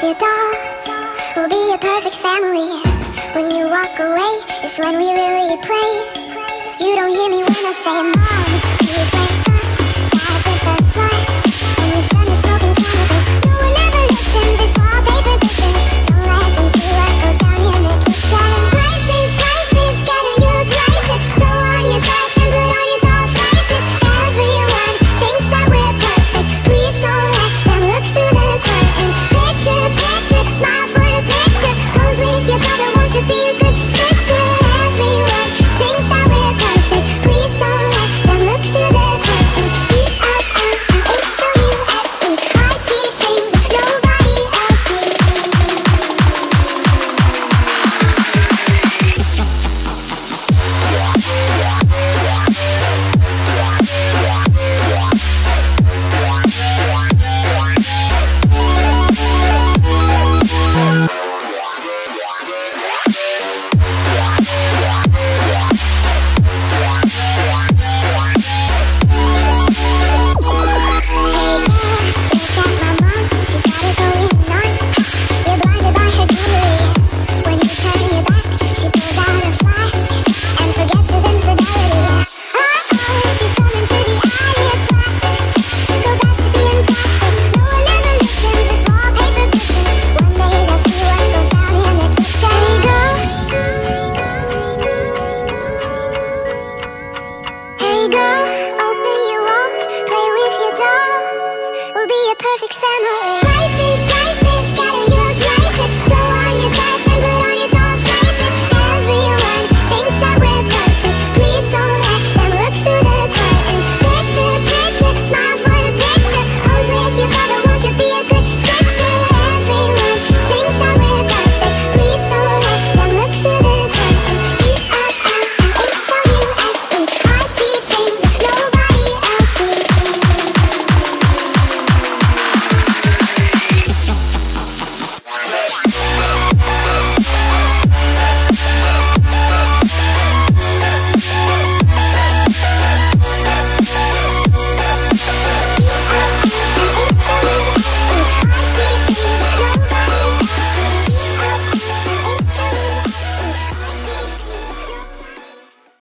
If your dolls will be a perfect family, when you walk away is when we really play. You don't hear me when I say mom. should be a good perfect family.